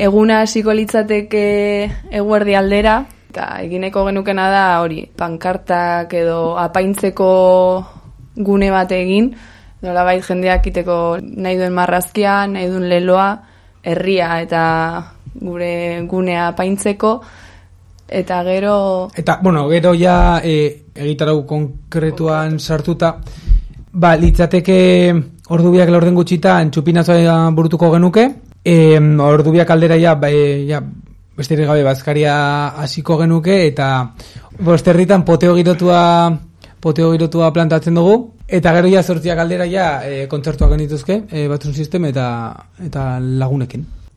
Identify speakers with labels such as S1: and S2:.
S1: eguna hasiko litzateke eguerdi aldera, eta egineko genukena da hori, pankartak edo apaintzeko gune bat egin, nola bait jendeak iteko nahi duen marrazkia, nahi duen leloa, herria eta gure gunea apaintzeko, eta gero...
S2: Eta, bueno, gero ja e, egitarau konkretuan sartuta, ba, litzateke ordubiak laurden gutxita entxupinazoa burutuko genuke, e, ordubiak aldera ja, ba, e, ja besterik gabe bazkaria hasiko genuke, eta bosterritan poteo girotua poteo girotua plantatzen dugu, eta gero ja sortziak aldera ja e, kontzertuak genituzke, e, batzun sistem eta, eta lagunekin.